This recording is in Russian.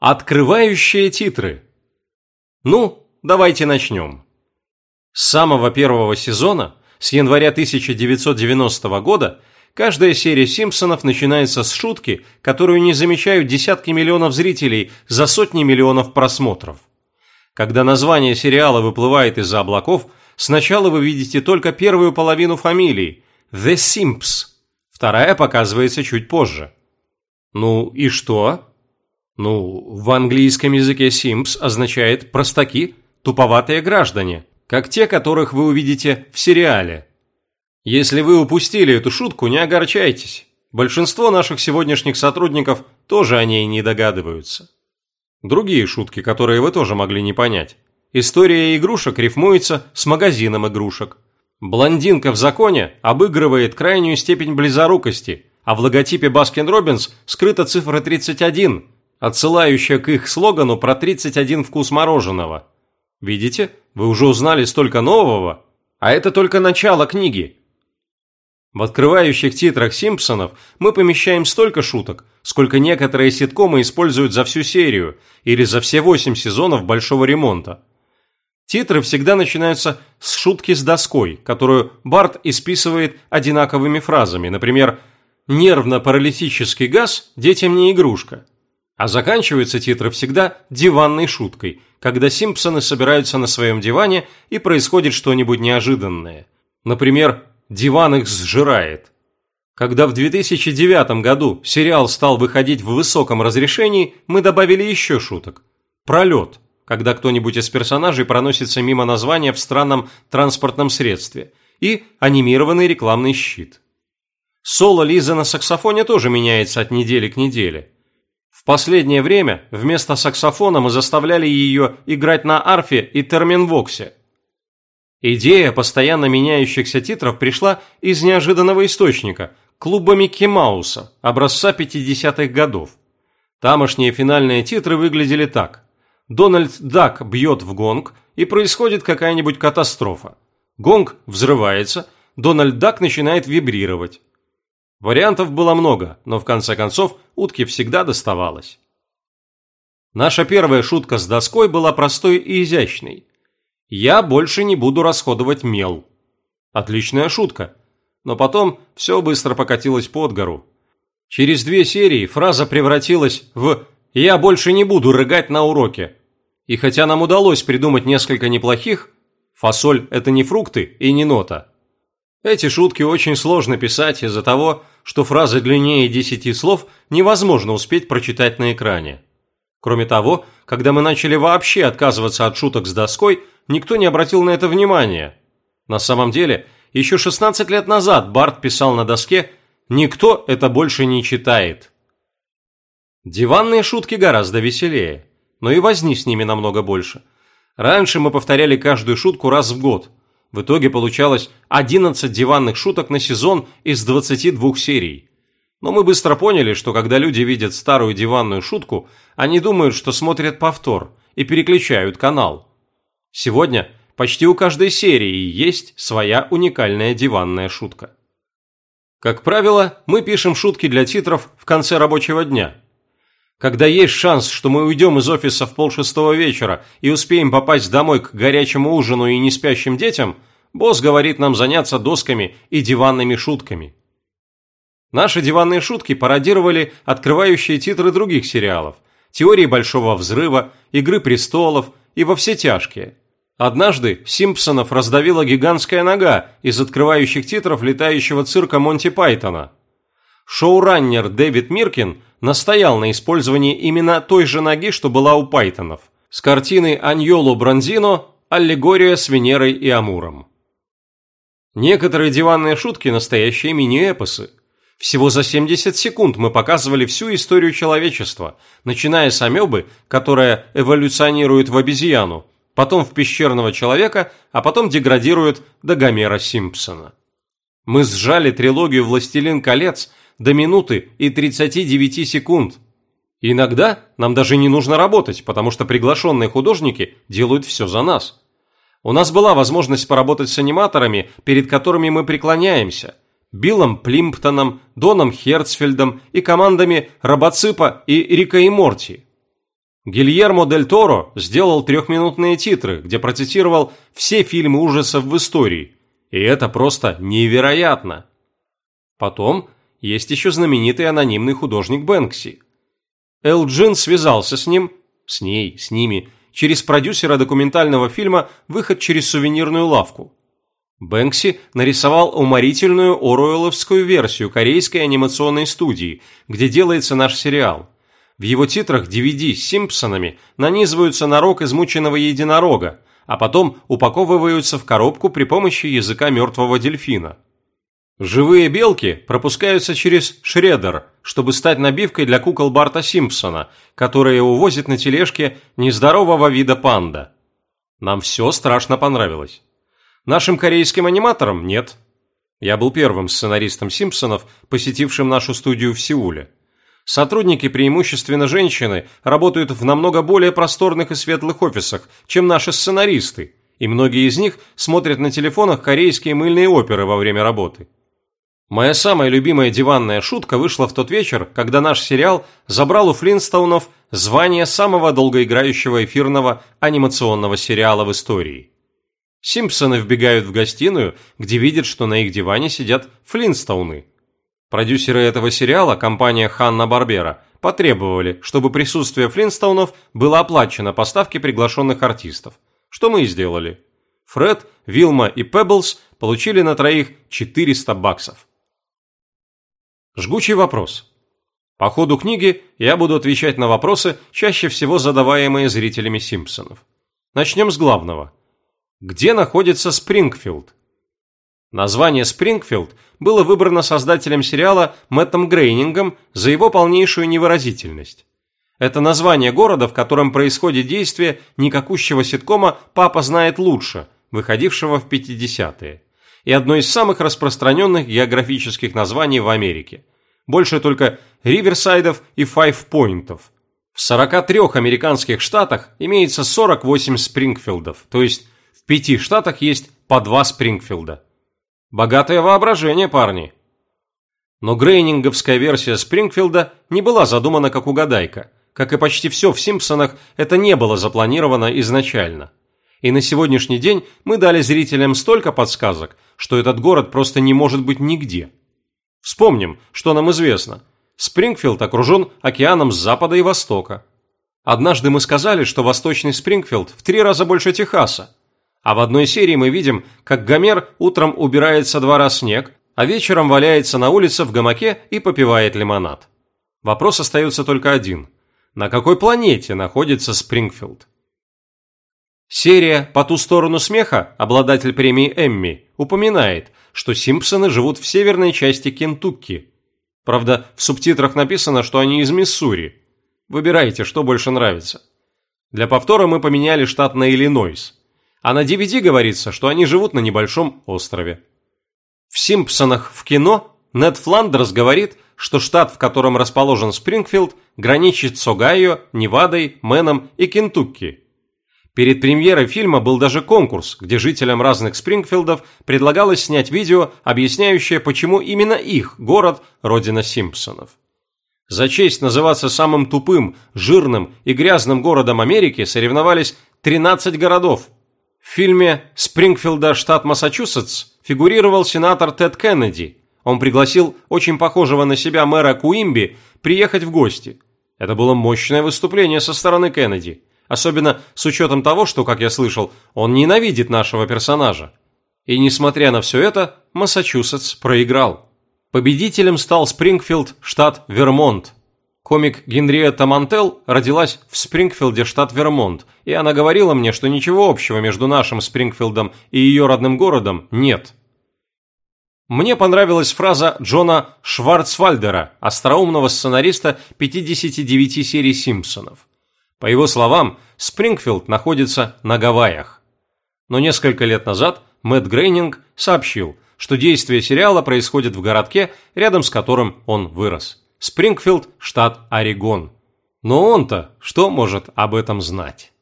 Открывающие титры. Ну, давайте начнем. С самого первого сезона, с января 1990 года, каждая серия «Симпсонов» начинается с шутки, которую не замечают десятки миллионов зрителей за сотни миллионов просмотров. Когда название сериала выплывает из-за облаков, сначала вы видите только первую половину фамилии – The Simps, вторая показывается чуть позже. Ну и что? Ну, в английском языке simps означает «простаки», «туповатые граждане», как те, которых вы увидите в сериале. Если вы упустили эту шутку, не огорчайтесь. Большинство наших сегодняшних сотрудников тоже о ней не догадываются. Другие шутки, которые вы тоже могли не понять. История игрушек рифмуется с магазином игрушек. Блондинка в законе обыгрывает крайнюю степень близорукости, а в логотипе Баскин Робинс скрыта цифра 31, отсылающая к их слогану про 31 вкус мороженого. Видите, вы уже узнали столько нового, а это только начало книги. В открывающих титрах «Симпсонов» мы помещаем столько шуток, сколько некоторые ситкомы используют за всю серию или за все восемь сезонов «Большого ремонта». Титры всегда начинаются с шутки с доской, которую Барт исписывает одинаковыми фразами, например «Нервно-паралитический газ детям не игрушка», а заканчиваются титры всегда диванной шуткой, когда Симпсоны собираются на своем диване и происходит что-нибудь неожиданное. Например, диван их сжирает. Когда в 2009 году сериал стал выходить в высоком разрешении, мы добавили еще шуток. Пролет, когда кто-нибудь из персонажей проносится мимо названия в странном транспортном средстве. И анимированный рекламный щит. Соло Лизы на саксофоне тоже меняется от недели к неделе последнее время вместо саксофона мы заставляли ее играть на арфе и терминвоксе. Идея постоянно меняющихся титров пришла из неожиданного источника – клуба Микки Мауса, образца 50-х годов. Тамошние финальные титры выглядели так. Дональд Дак бьет в гонг, и происходит какая-нибудь катастрофа. Гонг взрывается, Дональд Дак начинает вибрировать. Вариантов было много, но в конце концов утке всегда доставалось. Наша первая шутка с доской была простой и изящной. «Я больше не буду расходовать мел». Отличная шутка. Но потом все быстро покатилось под гору. Через две серии фраза превратилась в «Я больше не буду рыгать на уроке». И хотя нам удалось придумать несколько неплохих, фасоль – это не фрукты и не нота – эти шутки очень сложно писать из-за того, что фразы длиннее десяти слов невозможно успеть прочитать на экране. Кроме того, когда мы начали вообще отказываться от шуток с доской, никто не обратил на это внимания. На самом деле, еще 16 лет назад Барт писал на доске «Никто это больше не читает». Диванные шутки гораздо веселее, но и возни с ними намного больше. Раньше мы повторяли каждую шутку раз в год – в итоге получалось 11 диванных шуток на сезон из 22 серий. Но мы быстро поняли, что когда люди видят старую диванную шутку, они думают, что смотрят повтор и переключают канал. Сегодня почти у каждой серии есть своя уникальная диванная шутка. Как правило, мы пишем шутки для титров в конце рабочего дня – когда есть шанс, что мы уйдем из офиса в полшестого вечера и успеем попасть домой к горячему ужину и неспящим детям, босс говорит нам заняться досками и диванными шутками. Наши диванные шутки пародировали открывающие титры других сериалов «Теории большого взрыва», «Игры престолов» и «Во все тяжкие». Однажды Симпсонов раздавила гигантская нога из открывающих титров летающего цирка Монти Пайтона. Шоураннер Дэвид Миркин – настоял на использовании именно той же ноги, что была у Пайтонов, с картины Аньоло Бронзино «Аллегория с Венерой и Амуром». Некоторые диванные шутки – настоящие мини-эпосы. Всего за 70 секунд мы показывали всю историю человечества, начиная с амебы, которая эволюционирует в обезьяну, потом в пещерного человека, а потом деградирует до Гомера Симпсона. Мы сжали трилогию «Властелин колец» до минуты и 39 секунд. иногда нам даже не нужно работать, потому что приглашенные художники делают все за нас. У нас была возможность поработать с аниматорами, перед которыми мы преклоняемся. Биллом Плимптоном, Доном Херцфельдом и командами Робоципа и Рика и Морти. Гильермо Дель Торо сделал трехминутные титры, где процитировал все фильмы ужасов в истории. И это просто невероятно. Потом есть еще знаменитый анонимный художник Бэнкси. Элджин связался с ним, с ней, с ними, через продюсера документального фильма «Выход через сувенирную лавку». Бэнкси нарисовал уморительную оруэлловскую версию корейской анимационной студии, где делается наш сериал. В его титрах DVD с Симпсонами нанизываются на рог измученного единорога, а потом упаковываются в коробку при помощи языка мертвого дельфина. Живые белки пропускаются через шредер, чтобы стать набивкой для кукол Барта Симпсона, которые увозит на тележке нездорового вида панда. Нам все страшно понравилось. Нашим корейским аниматорам нет. Я был первым сценаристом Симпсонов, посетившим нашу студию в Сеуле. Сотрудники, преимущественно женщины, работают в намного более просторных и светлых офисах, чем наши сценаристы, и многие из них смотрят на телефонах корейские мыльные оперы во время работы. Моя самая любимая диванная шутка вышла в тот вечер, когда наш сериал забрал у Флинстоунов звание самого долгоиграющего эфирного анимационного сериала в истории. Симпсоны вбегают в гостиную, где видят, что на их диване сидят Флинстоуны. Продюсеры этого сериала, компания Ханна-Барбера, потребовали, чтобы присутствие Флинстоунов было оплачено по ставке приглашенных артистов, что мы и сделали. Фред, Вилма и Пеблс получили на троих 400 баксов. Жгучий вопрос. По ходу книги я буду отвечать на вопросы, чаще всего задаваемые зрителями Симпсонов. Начнем с главного. Где находится Спрингфилд? Название Спрингфилд было выбрано создателем сериала Мэттом Грейнингом за его полнейшую невыразительность. Это название города, в котором происходит действие никакущего ситкома «Папа знает лучше», выходившего в 50-е и одно из самых распространенных географических названий в Америке. Больше только Риверсайдов и Файв-Пойнтов. В 43 американских штатах имеется 48 Спрингфилдов, то есть в пяти штатах есть по два Спрингфилда. Богатое воображение, парни. Но грейнинговская версия Спрингфилда не была задумана как угадайка. Как и почти все в «Симпсонах», это не было запланировано изначально. И на сегодняшний день мы дали зрителям столько подсказок, что этот город просто не может быть нигде. Вспомним, что нам известно. Спрингфилд окружен океаном с запада и востока. Однажды мы сказали, что восточный Спрингфилд в три раза больше Техаса. А в одной серии мы видим, как Гомер утром убирает со двора снег, а вечером валяется на улице в гамаке и попивает лимонад. Вопрос остается только один. На какой планете находится Спрингфилд? Серия «По ту сторону смеха», обладатель премии Эмми, упоминает, что Симпсоны живут в северной части Кентукки. Правда, в субтитрах написано, что они из Миссури. Выбирайте, что больше нравится. Для повтора мы поменяли штат на Иллинойс. А на DVD говорится, что они живут на небольшом острове. В «Симпсонах» в кино Нед Фландерс говорит, что штат, в котором расположен Спрингфилд, граничит с Огайо, Невадой, Мэном и Кентукки – Перед премьерой фильма был даже конкурс, где жителям разных Спрингфилдов предлагалось снять видео, объясняющее, почему именно их город – родина Симпсонов. За честь называться самым тупым, жирным и грязным городом Америки соревновались 13 городов. В фильме «Спрингфилда, штат Массачусетс» фигурировал сенатор Тед Кеннеди. Он пригласил очень похожего на себя мэра Куимби приехать в гости. Это было мощное выступление со стороны Кеннеди – Особенно с учетом того, что, как я слышал, он ненавидит нашего персонажа. И несмотря на все это, Массачусетс проиграл. Победителем стал Спрингфилд, штат Вермонт. Комик Генриетта Мантел родилась в Спрингфилде, штат Вермонт, и она говорила мне, что ничего общего между нашим Спрингфилдом и ее родным городом нет. Мне понравилась фраза Джона Шварцвальдера, остроумного сценариста 59 серий «Симпсонов». По его словам, Спрингфилд находится на Гавайях. Но несколько лет назад Мэтт Грейнинг сообщил, что действие сериала происходит в городке, рядом с которым он вырос. Спрингфилд, штат Орегон. Но он-то что может об этом знать?